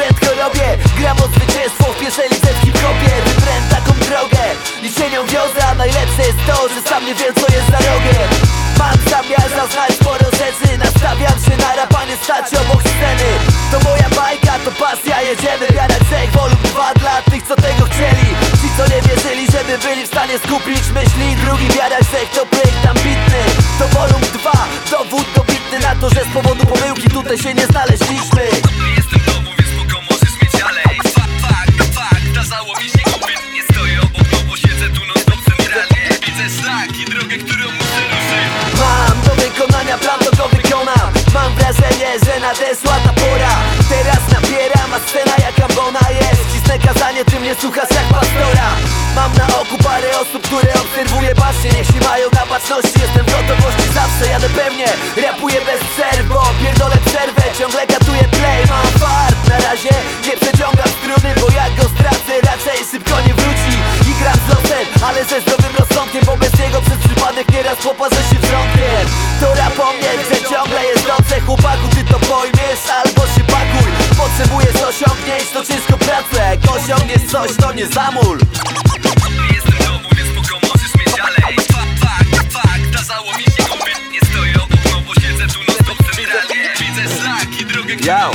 prędko robię Gram o zwycięstwo w pierwszej lidze w hip-hopie taką drogę i się nią wiozę A najlepsze jest to, że sam nie wiem co jest za rogiem Mam zamiar zaznać sporo rzeczy Nastawiam się na rapanie stać obok sceny. To moja bajka, to pasja, jedziemy Wiarać cech, volum 2 dla tych co tego chcieli. Ci co nie wierzyli, żeby byli w stanie skupić myśli Drugi wiarać cech to projekt ambitny To volum 2, dowód dobitny na to, że z powodu pomyłki tutaj się nie znaleźliśmy że nadeszła ta pora. Teraz nabieram, a scena jak ambona jest. Cisnę kazanie, ty mnie słuchasz jak pastora. Mam na oku parę osób, które obserwuję bacznie. Się mają na baczności, jestem w gotowości zawsze Jadę pewnie, rapuję bez przerw, bo pierdolę przerwę. Ciągle katuję play, mam fart Na razie nie przeciągam struny, bo jak go stracę Raczej szybko nie wróci. I gram z losem, ale ze zdrowym rozsądkiem. Bo bez niego przez przypadek nieraz poparzę się wzrokiem To rap o mnie, że ciągle jest dobrze Jak osiągniesz coś, to nie zamul. Nie jestem domu, więc spoko możesz mieć fakt, fakt, zdarzało mi się kupić Nie stoję obok, no bo siedzę tu non stop centralnie Widzę szlak i drogę, którą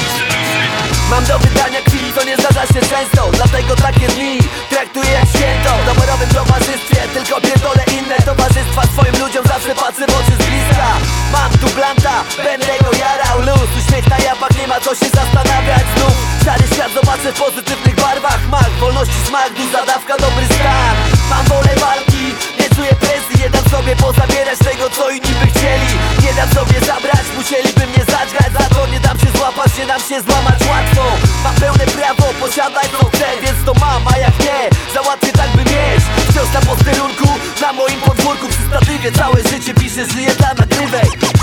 Mam do wydania chwili, to nie zdarza się często. Dlatego takie dni traktuję jak święto. W doborowym towarzystwie tylko pierdolę inne towarzystwa. Swoim ludziom zawsze patrzę w oczy z bliska. Mam tu blanta, będę go jarał. Luz, uśmiech na japach, nie ma co się zastanawiać znów. Szary świat zobaczę w pozytywnych barwach Mak, wolności smak, duża dawka, dobry stan. Mam wolę walki, nie czuję presji Nie dam sobie pozabierać tego, co inni by chcieli. Nie dam sobie zabrać, musieliby mnie zadźgać Za to nie dam się złapać, nie dam się złamać łatwo. Mam pełne prawo, posiadaj co chcę Więc to mam, a jak nie, załatwię tak by mieć. Wciąż na posterunku, na moim podwórku Przy statywie całe życie piszę, żyję dla nagrywek